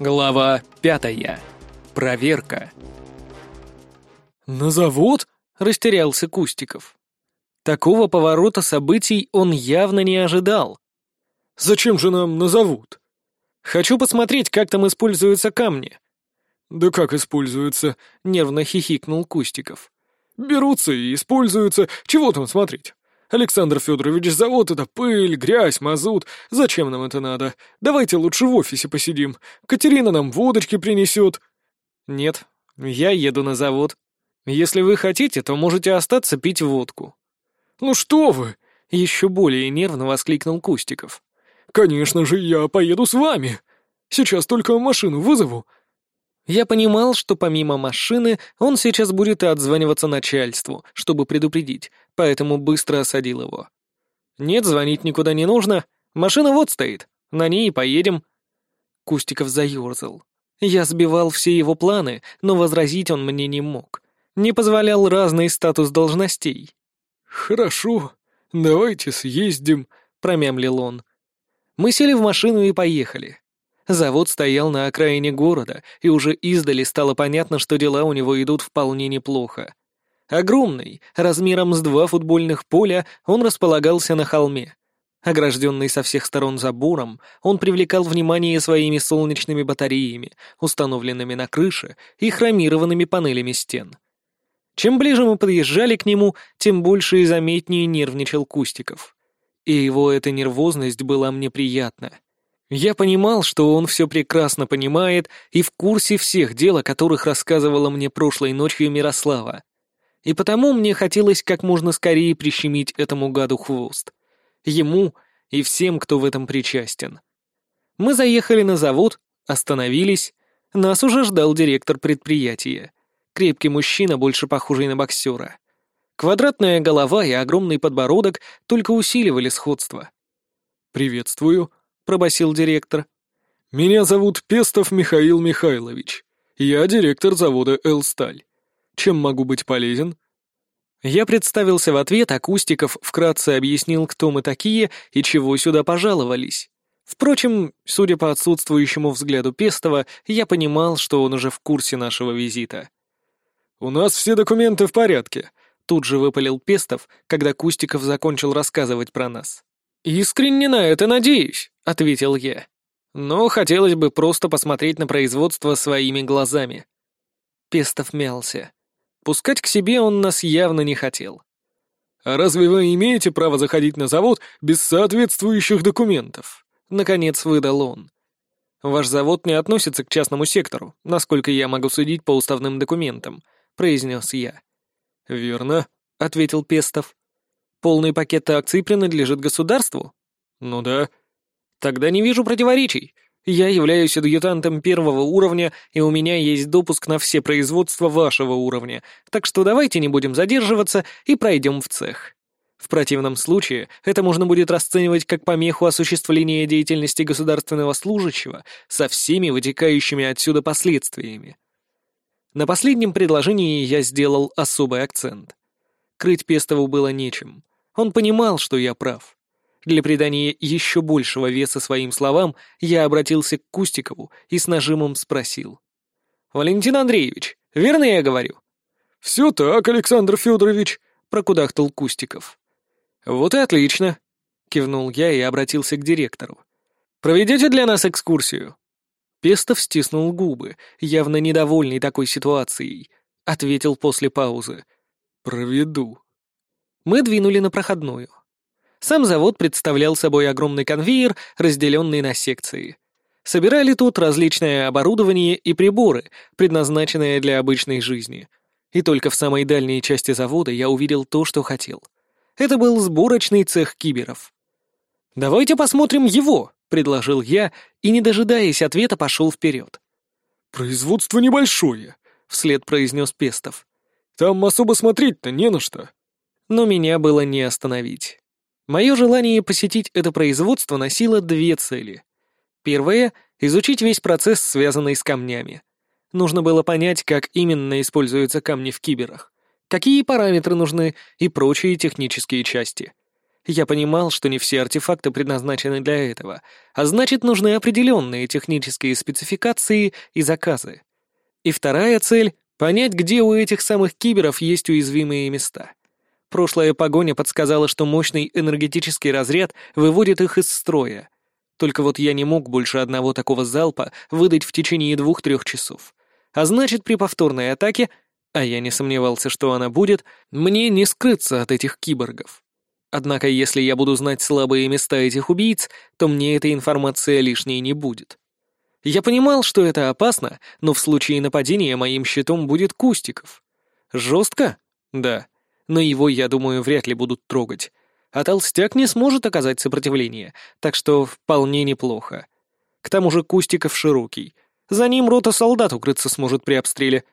Глава пятая. Проверка. «На завод?» — растерялся Кустиков. Такого поворота событий он явно не ожидал. «Зачем же нам на завод?» «Хочу посмотреть, как там используются камни». «Да как используются?» — нервно хихикнул Кустиков. «Берутся и используются. Чего там смотреть? Александр Федорович, завод — это пыль, грязь, мазут. Зачем нам это надо? Давайте лучше в офисе посидим. Катерина нам водочки принесет». «Нет, я еду на завод. Если вы хотите, то можете остаться пить водку». «Ну что вы!» — еще более нервно воскликнул Кустиков. «Конечно же, я поеду с вами. Сейчас только машину вызову». Я понимал, что помимо машины он сейчас будет и отзваниваться начальству, чтобы предупредить, поэтому быстро осадил его. «Нет, звонить никуда не нужно. Машина вот стоит. На ней и поедем». Кустиков заерзал. Я сбивал все его планы, но возразить он мне не мог. Не позволял разный статус должностей. «Хорошо, давайте съездим», — промямлил он. Мы сели в машину и поехали. Завод стоял на окраине города, и уже издали стало понятно, что дела у него идут вполне неплохо. Огромный, размером с два футбольных поля, он располагался на холме. Огражденный со всех сторон забором, он привлекал внимание своими солнечными батареями, установленными на крыше и хромированными панелями стен. Чем ближе мы подъезжали к нему, тем больше и заметнее нервничал Кустиков. И его эта нервозность была мне приятна. Я понимал, что он все прекрасно понимает и в курсе всех дел, о которых рассказывала мне прошлой ночью Мирослава. И потому мне хотелось как можно скорее прищемить этому гаду хвост. Ему и всем, кто в этом причастен. Мы заехали на завод, остановились. Нас уже ждал директор предприятия. Крепкий мужчина, больше похожий на боксера. Квадратная голова и огромный подбородок только усиливали сходство. «Приветствую», пробасил директор. «Меня зовут Пестов Михаил Михайлович. Я директор завода «Элсталь». Чем могу быть полезен?» Я представился в ответ, а Кустиков вкратце объяснил, кто мы такие и чего сюда пожаловались. Впрочем, судя по отсутствующему взгляду Пестова, я понимал, что он уже в курсе нашего визита. «У нас все документы в порядке», — тут же выпалил Пестов, когда Кустиков закончил рассказывать про нас. «Искренне на это надеюсь», — ответил я. «Но хотелось бы просто посмотреть на производство своими глазами». Пестов мялся. Пускать к себе он нас явно не хотел. «А разве вы имеете право заходить на завод без соответствующих документов?» Наконец выдал он. «Ваш завод не относится к частному сектору, насколько я могу судить по уставным документам», — произнес я. «Верно», — ответил Пестов. Полный пакет акций принадлежит государству? Ну да. Тогда не вижу противоречий. Я являюсь адъютантом первого уровня, и у меня есть допуск на все производства вашего уровня, так что давайте не будем задерживаться и пройдем в цех. В противном случае это можно будет расценивать как помеху осуществления деятельности государственного служащего со всеми вытекающими отсюда последствиями. На последнем предложении я сделал особый акцент. Крыть Пестову было нечем. Он понимал, что я прав. Для придания еще большего веса своим словам я обратился к Кустикову и с нажимом спросил. «Валентин Андреевич, верно я говорю?» «Все так, Александр Федорович», — прокудахтал Кустиков. «Вот и отлично», — кивнул я и обратился к директору. «Проведете для нас экскурсию?» Пестов стиснул губы, явно недовольный такой ситуацией. Ответил после паузы. «Проведу». Мы двинули на проходную. Сам завод представлял собой огромный конвейер, разделенный на секции. Собирали тут различное оборудование и приборы, предназначенные для обычной жизни. И только в самой дальней части завода я увидел то, что хотел. Это был сборочный цех киберов. «Давайте посмотрим его», — предложил я, и, не дожидаясь ответа, пошел вперед. «Производство небольшое», — вслед произнес Пестов. «Там особо смотреть-то не на что» но меня было не остановить. Мое желание посетить это производство носило две цели. Первая — изучить весь процесс, связанный с камнями. Нужно было понять, как именно используются камни в киберах, какие параметры нужны и прочие технические части. Я понимал, что не все артефакты предназначены для этого, а значит, нужны определенные технические спецификации и заказы. И вторая цель — понять, где у этих самых киберов есть уязвимые места. Прошлая погоня подсказала, что мощный энергетический разряд выводит их из строя. Только вот я не мог больше одного такого залпа выдать в течение двух-трех часов. А значит, при повторной атаке, а я не сомневался, что она будет, мне не скрыться от этих киборгов. Однако, если я буду знать слабые места этих убийц, то мне эта информация лишней не будет. Я понимал, что это опасно, но в случае нападения моим щитом будет Кустиков. Жестко? Да. Но его, я думаю, вряд ли будут трогать. А толстяк не сможет оказать сопротивление, так что вполне неплохо. К тому же Кустиков широкий. За ним рота солдат укрыться сможет при обстреле.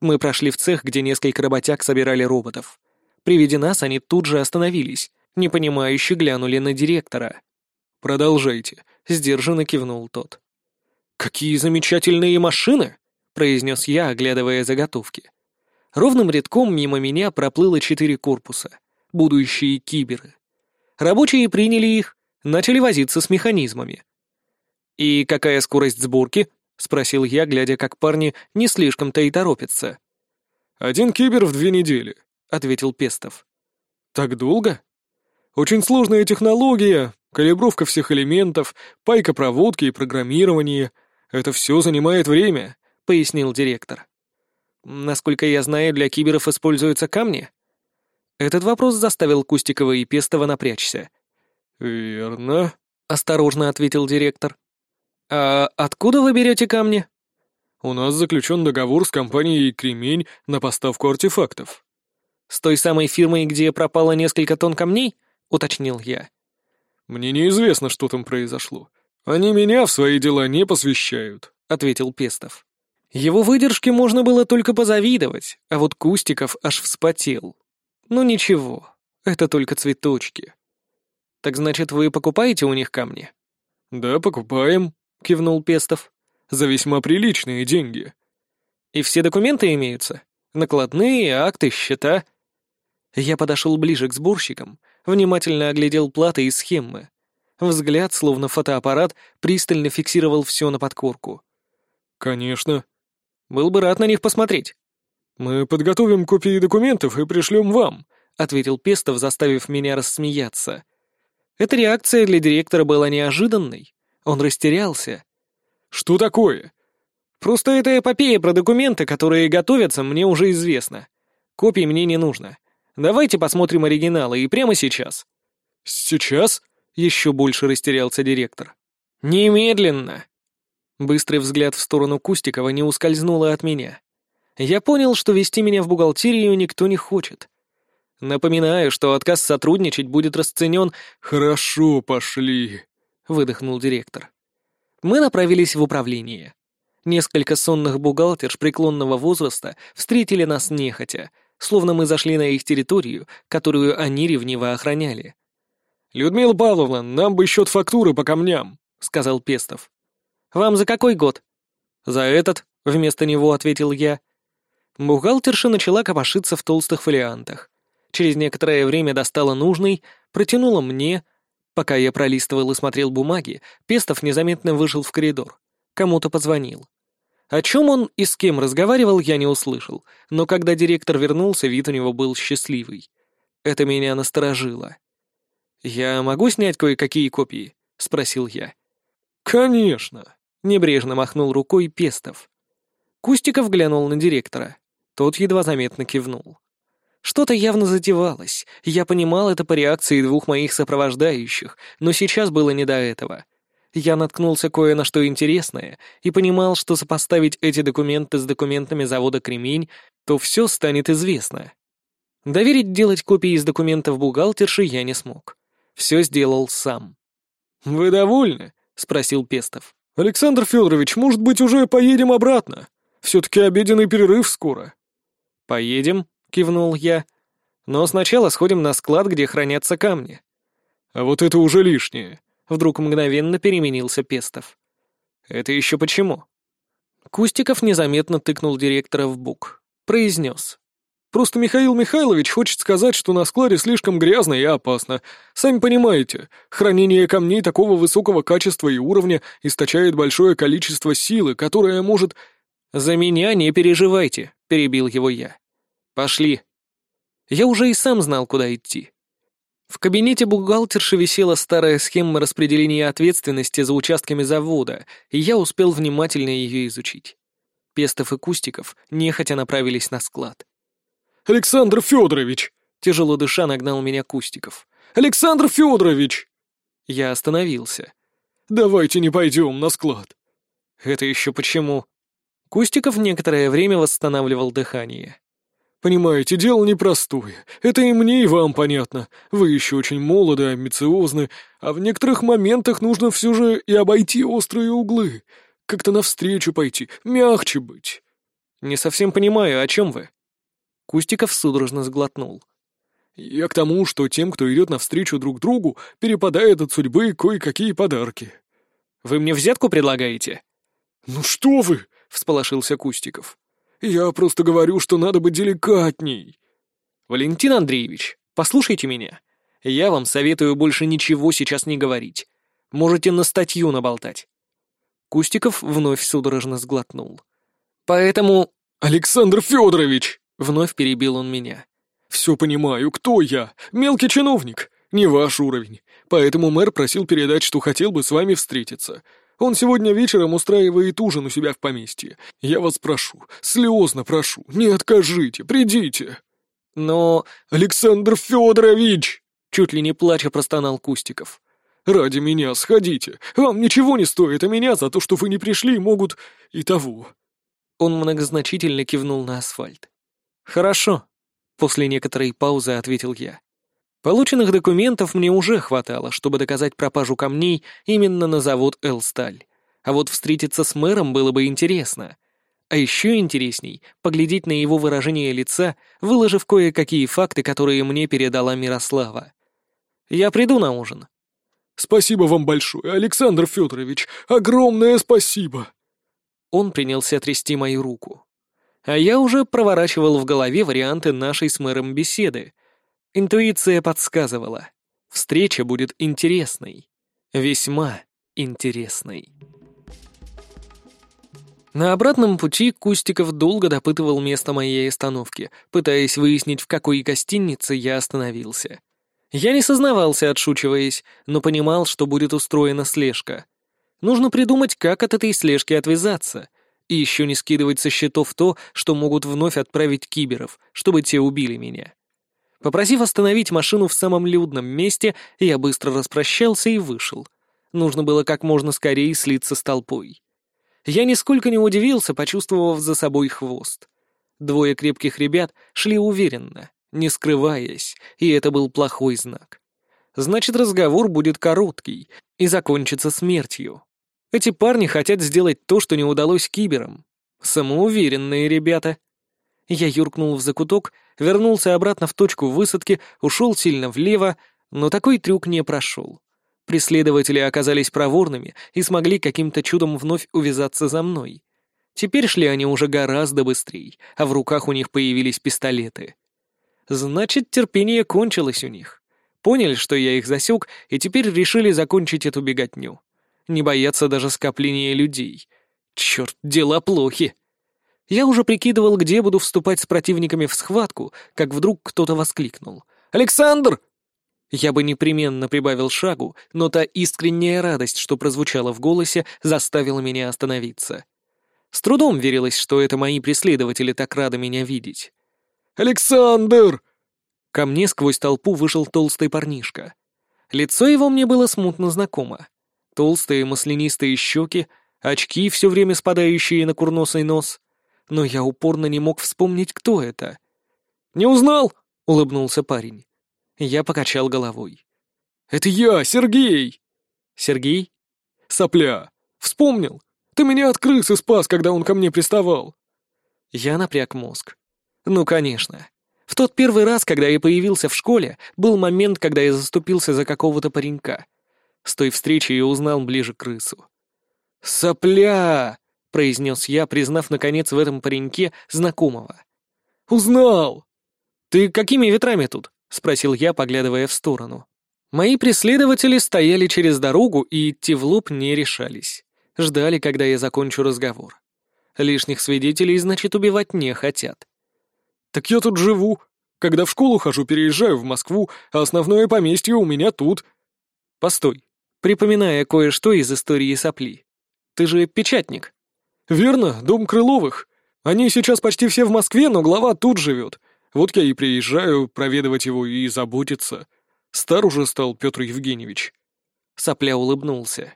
Мы прошли в цех, где несколько работяг собирали роботов. При виде нас они тут же остановились, непонимающе глянули на директора. «Продолжайте», — сдержанно кивнул тот. «Какие замечательные машины!» — произнес я, оглядывая заготовки. Ровным рядком мимо меня проплыло четыре корпуса, будущие киберы. Рабочие приняли их, начали возиться с механизмами. «И какая скорость сборки?» — спросил я, глядя, как парни не слишком-то и торопятся. «Один кибер в две недели», — ответил Пестов. «Так долго?» «Очень сложная технология, калибровка всех элементов, пайка проводки и программирование. Это все занимает время», — пояснил директор. «Насколько я знаю, для киберов используются камни?» Этот вопрос заставил Кустикова и Пестова напрячься. «Верно», — осторожно ответил директор. «А откуда вы берете камни?» «У нас заключен договор с компанией «Кремень» на поставку артефактов». «С той самой фирмой, где пропало несколько тонн камней?» — уточнил я. «Мне неизвестно, что там произошло. Они меня в свои дела не посвящают», — ответил Пестов. Его выдержке можно было только позавидовать, а вот Кустиков аж вспотел. Ну ничего, это только цветочки. Так значит, вы покупаете у них камни? Да, покупаем, кивнул Пестов. За весьма приличные деньги. И все документы имеются? Накладные, акты, счета? Я подошел ближе к сборщикам, внимательно оглядел платы и схемы. Взгляд, словно фотоаппарат, пристально фиксировал все на подкорку. «Конечно». «Был бы рад на них посмотреть». «Мы подготовим копии документов и пришлем вам», — ответил Пестов, заставив меня рассмеяться. Эта реакция для директора была неожиданной. Он растерялся. «Что такое?» «Просто эта эпопея про документы, которые готовятся, мне уже известна. Копий мне не нужно. Давайте посмотрим оригиналы, и прямо сейчас». «Сейчас?» — еще больше растерялся директор. «Немедленно!» Быстрый взгляд в сторону Кустикова не ускользнул от меня. Я понял, что вести меня в бухгалтерию никто не хочет. Напоминаю, что отказ сотрудничать будет расценен «Хорошо, пошли», — выдохнул директор. Мы направились в управление. Несколько сонных бухгалтерш преклонного возраста встретили нас нехотя, словно мы зашли на их территорию, которую они ревниво охраняли. «Людмила Павловна, нам бы счет фактуры по камням», — сказал Пестов. «Вам за какой год?» «За этот», — вместо него ответил я. Бухгалтерша начала копошиться в толстых фолиантах. Через некоторое время достала нужный, протянула мне. Пока я пролистывал и смотрел бумаги, Пестов незаметно вышел в коридор. Кому-то позвонил. О чем он и с кем разговаривал, я не услышал, но когда директор вернулся, вид у него был счастливый. Это меня насторожило. «Я могу снять кое-какие копии?» — спросил я. «Конечно!» — небрежно махнул рукой Пестов. Кустиков глянул на директора. Тот едва заметно кивнул. Что-то явно затевалось, я понимал это по реакции двух моих сопровождающих, но сейчас было не до этого. Я наткнулся кое на что интересное и понимал, что сопоставить эти документы с документами завода «Кремень», то все станет известно. Доверить делать копии из документов бухгалтерши я не смог. Все сделал сам. «Вы довольны?» — спросил Пестов. «Александр Федорович, может быть, уже поедем обратно? Все-таки обеденный перерыв скоро». «Поедем», — кивнул я. «Но сначала сходим на склад, где хранятся камни». «А вот это уже лишнее», — вдруг мгновенно переменился Пестов. «Это еще почему?» Кустиков незаметно тыкнул директора в бок. Произнес. Просто Михаил Михайлович хочет сказать, что на складе слишком грязно и опасно. Сами понимаете, хранение камней такого высокого качества и уровня источает большое количество силы, которое может...» «За меня не переживайте», — перебил его я. «Пошли». Я уже и сам знал, куда идти. В кабинете бухгалтерши висела старая схема распределения ответственности за участками завода, и я успел внимательно ее изучить. Пестов и Кустиков нехотя направились на склад. «Александр Федорович!» — тяжело дыша нагнал меня Кустиков. «Александр Федорович!» Я остановился. «Давайте не пойдем на склад». «Это еще почему?» Кустиков некоторое время восстанавливал дыхание. Понимаете, дело непростое. Это и мне, и вам понятно. Вы еще очень молоды, амбициозны, а в некоторых моментах нужно все же и обойти острые углы. Как-то навстречу пойти, мягче быть. Не совсем понимаю, о чем вы? Кустиков судорожно сглотнул. Я к тому, что тем, кто идет навстречу друг другу, перепадает от судьбы кое-какие подарки. Вы мне взятку предлагаете? Ну что вы! — всполошился Кустиков. Я просто говорю, что надо быть деликатней. Валентин Андреевич, послушайте меня. Я вам советую больше ничего сейчас не говорить. Можете на статью наболтать. Кустиков вновь судорожно сглотнул. Поэтому... Александр Федорович! Вновь перебил он меня. Все понимаю, кто я? Мелкий чиновник. Не ваш уровень. Поэтому мэр просил передать, что хотел бы с вами встретиться. Он сегодня вечером устраивает ужин у себя в поместье. Я вас прошу, слезно прошу, не откажите, придите». «Но...» «Александр Федорович!» Чуть ли не плача простонал Кустиков. «Ради меня сходите. Вам ничего не стоит, а меня за то, что вы не пришли, могут и того». Он многозначительно кивнул на асфальт. «Хорошо», — после некоторой паузы ответил я. Полученных документов мне уже хватало, чтобы доказать пропажу камней именно на завод «Элсталь». А вот встретиться с мэром было бы интересно. А еще интересней — поглядеть на его выражение лица, выложив кое-какие факты, которые мне передала Мирослава. «Я приду на ужин». «Спасибо вам большое, Александр Федорович! Огромное спасибо!» Он принялся трясти мою руку. А я уже проворачивал в голове варианты нашей с мэром беседы — Интуиция подсказывала. Встреча будет интересной. Весьма интересной. На обратном пути Кустиков долго допытывал место моей остановки, пытаясь выяснить, в какой гостинице я остановился. Я не сознавался, отшучиваясь, но понимал, что будет устроена слежка. Нужно придумать, как от этой слежки отвязаться, и еще не скидывать со счетов то, что могут вновь отправить киберов, чтобы те убили меня. Попросив остановить машину в самом людном месте, я быстро распрощался и вышел. Нужно было как можно скорее слиться с толпой. Я нисколько не удивился, почувствовав за собой хвост. Двое крепких ребят шли уверенно, не скрываясь, и это был плохой знак. Значит, разговор будет короткий и закончится смертью. Эти парни хотят сделать то, что не удалось киберам. Самоуверенные ребята. Я юркнул в закуток, вернулся обратно в точку высадки, ушел сильно влево, но такой трюк не прошел. Преследователи оказались проворными и смогли каким-то чудом вновь увязаться за мной. Теперь шли они уже гораздо быстрее, а в руках у них появились пистолеты. Значит, терпение кончилось у них. Поняли, что я их засек, и теперь решили закончить эту беготню. Не бояться даже скопления людей. Черт, дела плохи. Я уже прикидывал, где буду вступать с противниками в схватку, как вдруг кто-то воскликнул. «Александр!» Я бы непременно прибавил шагу, но та искренняя радость, что прозвучала в голосе, заставила меня остановиться. С трудом верилось, что это мои преследователи так рады меня видеть. «Александр!» Ко мне сквозь толпу вышел толстый парнишка. Лицо его мне было смутно знакомо. Толстые маслянистые щеки, очки, все время спадающие на курносый нос, но я упорно не мог вспомнить, кто это. «Не узнал?» — улыбнулся парень. Я покачал головой. «Это я, Сергей!» «Сергей?» «Сопля! Вспомнил! Ты меня от крысы спас, когда он ко мне приставал!» Я напряг мозг. «Ну, конечно. В тот первый раз, когда я появился в школе, был момент, когда я заступился за какого-то паренька. С той встречи я узнал ближе крысу. «Сопля!» произнес я, признав, наконец, в этом пареньке знакомого. «Узнал!» «Ты какими ветрами тут?» — спросил я, поглядывая в сторону. Мои преследователи стояли через дорогу и идти в лоб не решались. Ждали, когда я закончу разговор. Лишних свидетелей, значит, убивать не хотят. «Так я тут живу. Когда в школу хожу, переезжаю в Москву, а основное поместье у меня тут». «Постой», припоминая кое-что из истории сопли. «Ты же печатник». «Верно, дом Крыловых. Они сейчас почти все в Москве, но глава тут живет. Вот я и приезжаю проведывать его и заботиться. Стар уже стал Петр Евгеньевич». Сопля улыбнулся.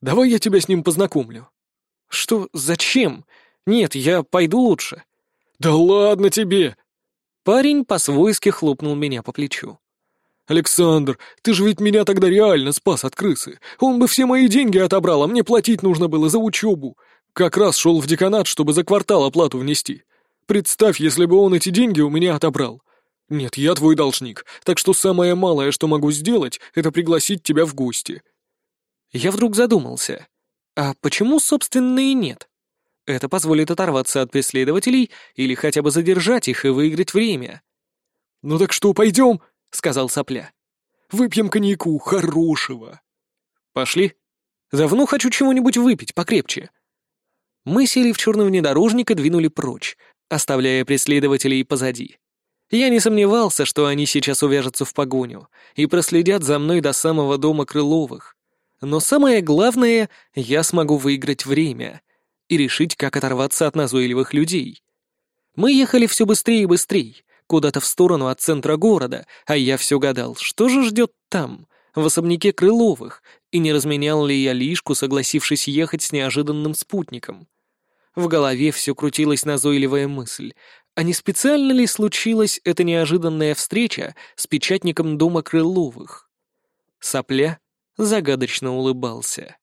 «Давай я тебя с ним познакомлю». «Что? Зачем? Нет, я пойду лучше». «Да ладно тебе!» Парень по-свойски хлопнул меня по плечу. «Александр, ты же ведь меня тогда реально спас от крысы. Он бы все мои деньги отобрал, а мне платить нужно было за учебу. Как раз шел в деканат, чтобы за квартал оплату внести. Представь, если бы он эти деньги у меня отобрал. Нет, я твой должник, так что самое малое, что могу сделать, это пригласить тебя в гости». Я вдруг задумался. А почему, собственно, и нет? Это позволит оторваться от преследователей или хотя бы задержать их и выиграть время. «Ну так что, пойдем?» — сказал Сопля. «Выпьем коньяку хорошего». «Пошли. Давно хочу чего-нибудь выпить покрепче». Мы сели в черный внедорожник и двинули прочь, оставляя преследователей позади. Я не сомневался, что они сейчас увяжутся в погоню и проследят за мной до самого дома Крыловых. Но самое главное, я смогу выиграть время и решить, как оторваться от назойливых людей. Мы ехали все быстрее и быстрее, куда-то в сторону от центра города, а я все гадал, что же ждет там, в особняке Крыловых, и не разменял ли я лишку, согласившись ехать с неожиданным спутником. В голове все крутилась назойливая мысль, а не специально ли случилась эта неожиданная встреча с печатником дома Крыловых? Сопля загадочно улыбался.